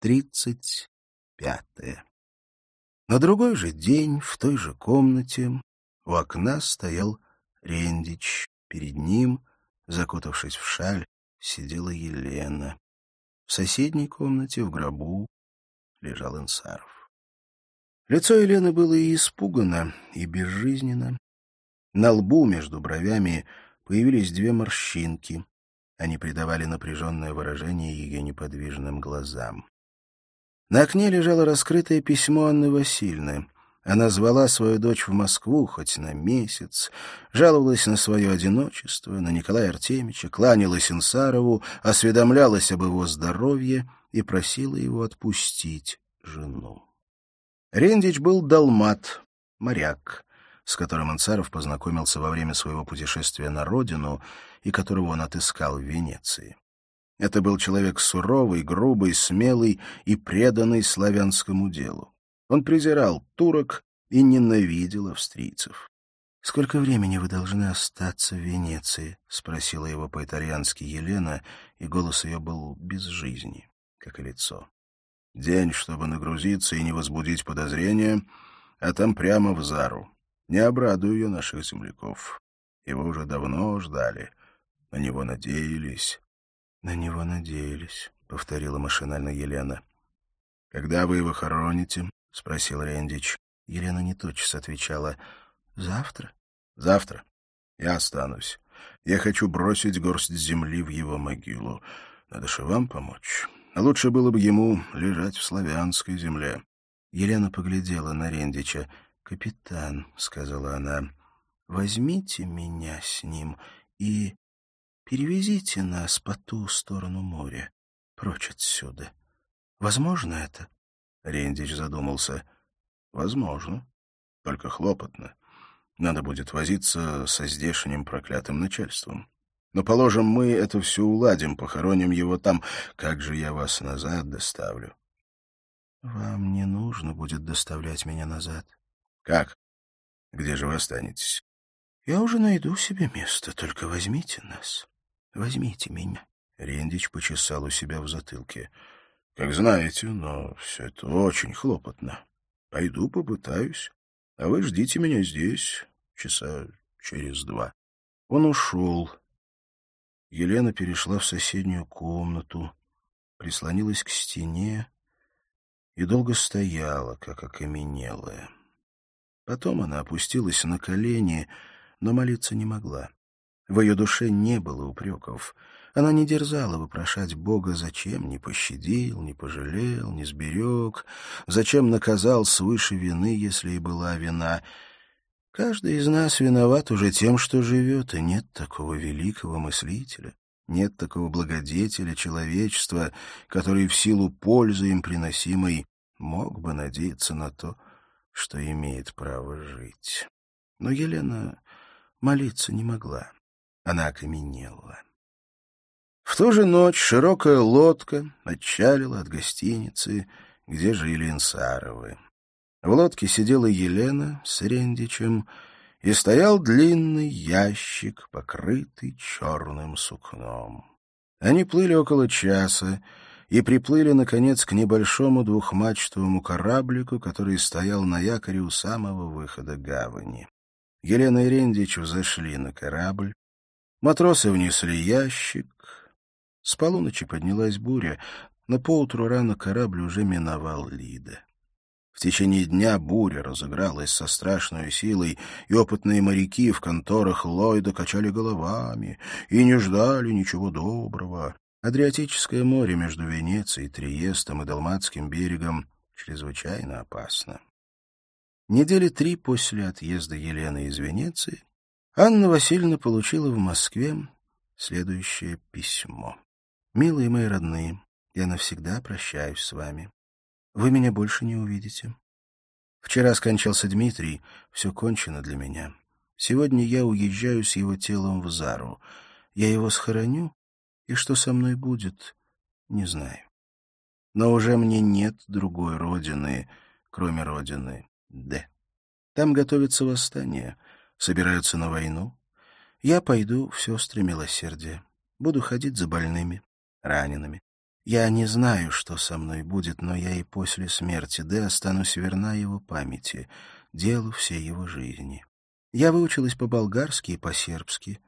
тридцать пятое. На другой же день в той же комнате у окна стоял Рендич. Перед ним, закутавшись в шаль, сидела Елена. В соседней комнате, в гробу, лежал Инсаров. Лицо Елены было и испугано, и безжизненно. На лбу между бровями появились две морщинки. Они придавали напряженное выражение ее неподвижным глазам. На окне лежало раскрытое письмо Анны Васильевны. Она звала свою дочь в Москву хоть на месяц, жаловалась на свое одиночество, на Николая Артемича, кланялась Инсарову, осведомлялась об его здоровье и просила его отпустить жену. Рендич был далмат, моряк, с которым Инсаров познакомился во время своего путешествия на родину и которого он отыскал в Венеции. Это был человек суровый, грубый, смелый и преданный славянскому делу. Он презирал турок и ненавидел австрийцев. — Сколько времени вы должны остаться в Венеции? — спросила его по-итальянски Елена, и голос ее был без жизни, как и лицо. — День, чтобы нагрузиться и не возбудить подозрения, а там прямо в Зару. Не обрадую я наших земляков. Его уже давно ждали, на него надеялись. — На него надеялись, — повторила машинально Елена. — Когда вы его хороните? — спросил Рендич. Елена не тотчас отвечала. — Завтра? — Завтра. Я останусь. Я хочу бросить горсть земли в его могилу. Надо же вам помочь. лучше было бы ему лежать в славянской земле. Елена поглядела на Рендича. — Капитан, — сказала она, — возьмите меня с ним и Перевезите нас по ту сторону моря, прочь отсюда. Возможно это? Рендич задумался. Возможно. Только хлопотно. Надо будет возиться со здешним проклятым начальством. Но, положим, мы это все уладим, похороним его там. Как же я вас назад доставлю? Вам не нужно будет доставлять меня назад. Как? Где же вы останетесь? Я уже найду себе место, только возьмите нас. Возьмите меня. Рендич почесал у себя в затылке. — Как знаете, но все это очень хлопотно. Пойду попытаюсь, а вы ждите меня здесь часа через два. Он ушел. Елена перешла в соседнюю комнату, прислонилась к стене и долго стояла, как окаменелая. Потом она опустилась на колени, но молиться не могла. В ее душе не было упреков. Она не дерзала вопрошать Бога, зачем не пощадил, не пожалел, не сберег, зачем наказал свыше вины, если и была вина. Каждый из нас виноват уже тем, что живет, и нет такого великого мыслителя, нет такого благодетеля человечества, который в силу пользы им приносимой мог бы надеяться на то, что имеет право жить. Но Елена молиться не могла. Она окаменела. В ту же ночь широкая лодка отчалила от гостиницы, где жили Инсаровы. В лодке сидела Елена с Рендичем, и стоял длинный ящик, покрытый черным сукном. Они плыли около часа и приплыли, наконец, к небольшому двухмачтовому кораблику, который стоял на якоре у самого выхода гавани. Елена и Рендич взошли на корабль, Матросы внесли ящик. С полуночи поднялась буря, но поутру рано корабль уже миновал Лида. В течение дня буря разыгралась со страшной силой, и опытные моряки в конторах Ллойда качали головами и не ждали ничего доброго. Адриатическое море между Венецией, Триестом и Далматским берегом чрезвычайно опасно. Недели три после отъезда Елены из Венеции Анна Васильевна получила в Москве следующее письмо. «Милые мои родные, я навсегда прощаюсь с вами. Вы меня больше не увидите. Вчера скончался Дмитрий, все кончено для меня. Сегодня я уезжаю с его телом в Зару. Я его схороню, и что со мной будет, не знаю. Но уже мне нет другой родины, кроме родины Д. Там готовится восстание — собираются на войну, я пойду в сестры милосердия. Буду ходить за больными, ранеными. Я не знаю, что со мной будет, но я и после смерти Д останусь верна его памяти, делу всей его жизни. Я выучилась по-болгарски и по-сербски.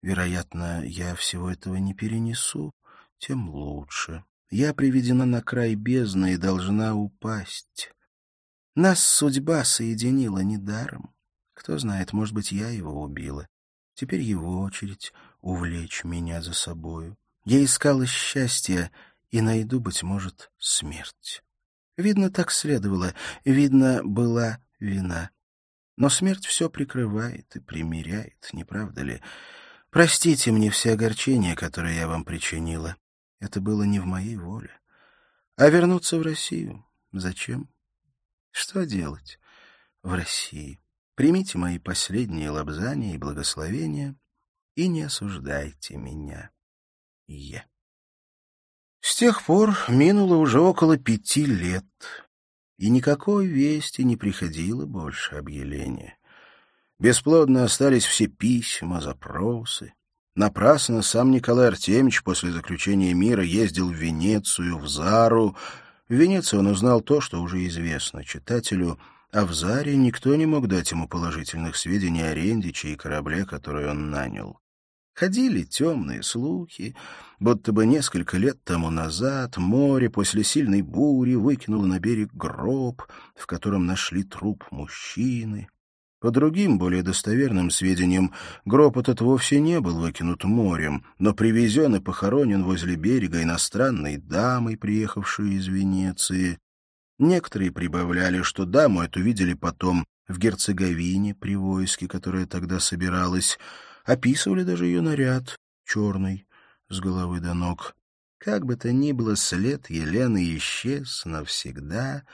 Вероятно, я всего этого не перенесу, тем лучше. Я приведена на край бездны и должна упасть. Нас судьба соединила недаром. Кто знает, может быть, я его убила. Теперь его очередь увлечь меня за собою. Я искала счастья и найду, быть может, смерть. Видно, так следовало, видно, была вина. Но смерть все прикрывает и примиряет, не правда ли? Простите мне все огорчения, которые я вам причинила. Это было не в моей воле. А вернуться в Россию? Зачем? Что делать в России? Примите мои последние лобзания и благословения и не осуждайте меня. Е. С тех пор минуло уже около пяти лет, и никакой вести не приходило больше об Елене. Бесплодно остались все письма, запросы. Напрасно сам Николай Артемьевич после заключения мира ездил в Венецию, в Зару. В Венеции он узнал то, что уже известно читателю, а в Заре никто не мог дать ему положительных сведений о Рендиче и корабле, который он нанял. Ходили темные слухи, будто бы несколько лет тому назад море после сильной бури выкинуло на берег гроб, в котором нашли труп мужчины. По другим, более достоверным сведениям, гроб этот вовсе не был выкинут морем, но привезен и похоронен возле берега иностранной дамой, приехавшей из Венеции. Некоторые прибавляли, что даму эту видели потом в Герцеговине при войске, которое тогда собиралось, описывали даже ее наряд, черный, с головы до ног. Как бы то ни было, след Елены исчез навсегда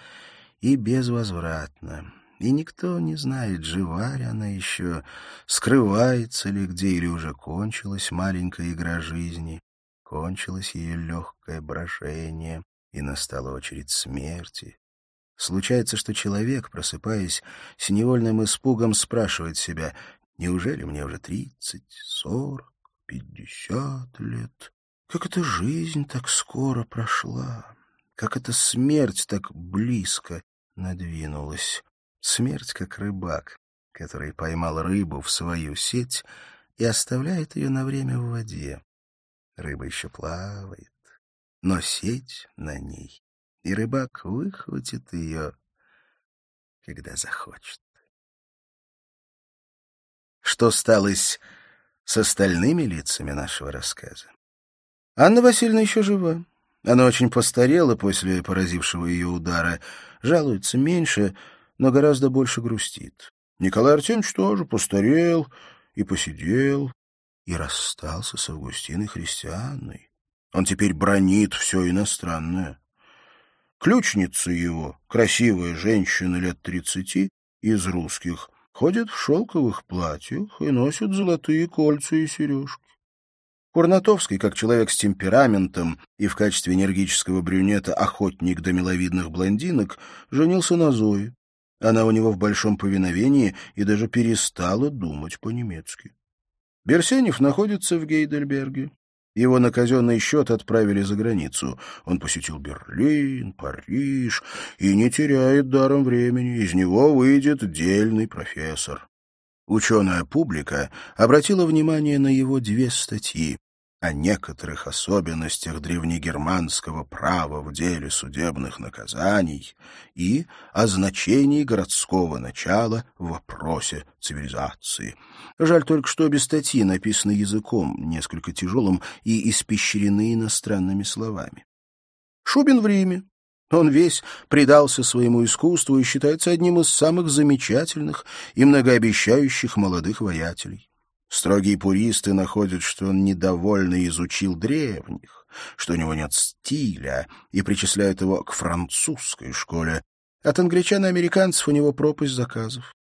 и безвозвратно. И никто не знает, жива ли она еще, скрывается ли где или уже кончилась маленькая игра жизни, кончилось ее легкое брожение, и настала очередь смерти. Случается, что человек, просыпаясь, с невольным испугом спрашивает себя, неужели мне уже тридцать, сорок, пятьдесят лет? Как эта жизнь так скоро прошла? Как эта смерть так близко надвинулась? Смерть как рыбак, который поймал рыбу в свою сеть и оставляет ее на время в воде. Рыба еще плавает, но сеть на ней, и рыбак выхватит ее, когда захочет. Что сталось с остальными лицами нашего рассказа? Анна Васильевна еще жива. Она очень постарела после поразившего ее удара, жалуется меньше — но гораздо больше грустит. Николай Артемьевич тоже постарел и посидел, и расстался с Августиной Христианной. Он теперь бронит все иностранное. Ключница его, красивая женщина лет тридцати, из русских, ходит в шелковых платьях и носит золотые кольца и сережки. Курнатовский, как человек с темпераментом и в качестве энергического брюнета охотник до миловидных блондинок, женился на Зое. Она у него в большом повиновении и даже перестала думать по-немецки. Берсенев находится в Гейдельберге. Его на казенный счет отправили за границу. Он посетил Берлин, Париж и не теряет даром времени. Из него выйдет дельный профессор. Ученая публика обратила внимание на его две статьи о некоторых особенностях древнегерманского права в деле судебных наказаний и о значении городского начала в вопросе цивилизации. Жаль только, что обе статьи написаны языком, несколько тяжелым и испещрены иностранными словами. Шубин в Риме. Он весь предался своему искусству и считается одним из самых замечательных и многообещающих молодых воятелей. Строгие пуристы находят, что он недовольно изучил древних, что у него нет стиля, и причисляют его к французской школе. От англичан и американцев у него пропасть заказов.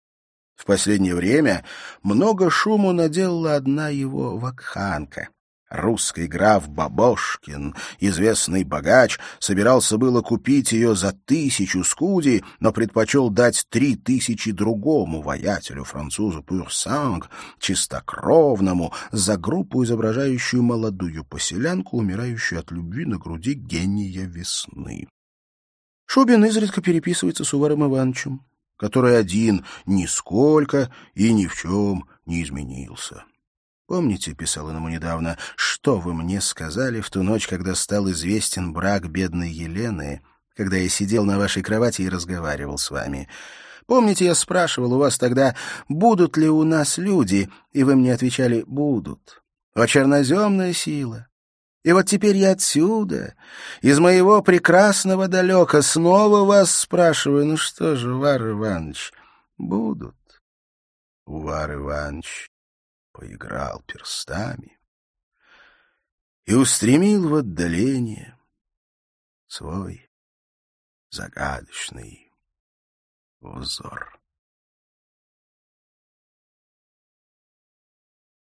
В последнее время много шуму наделала одна его вакханка. Русский граф Бабошкин, известный богач, собирался было купить ее за тысячу скуди, но предпочел дать три тысячи другому воятелю, французу Пюрсанг, чистокровному, за группу, изображающую молодую поселянку, умирающую от любви на груди гения весны. Шубин изредка переписывается с Уваром Ивановичем, который один нисколько и ни в чем не изменился. «Помните, — писал он ему недавно, — что вы мне сказали в ту ночь, когда стал известен брак бедной Елены, когда я сидел на вашей кровати и разговаривал с вами? Помните, я спрашивал у вас тогда, будут ли у нас люди, и вы мне отвечали «будут». О, черноземная сила! И вот теперь я отсюда, из моего прекрасного далека, снова вас спрашиваю, ну что же, Вар Иванович, будут? Вар Иванович поиграл перстами и устремил в отдаление свой загадочный взор.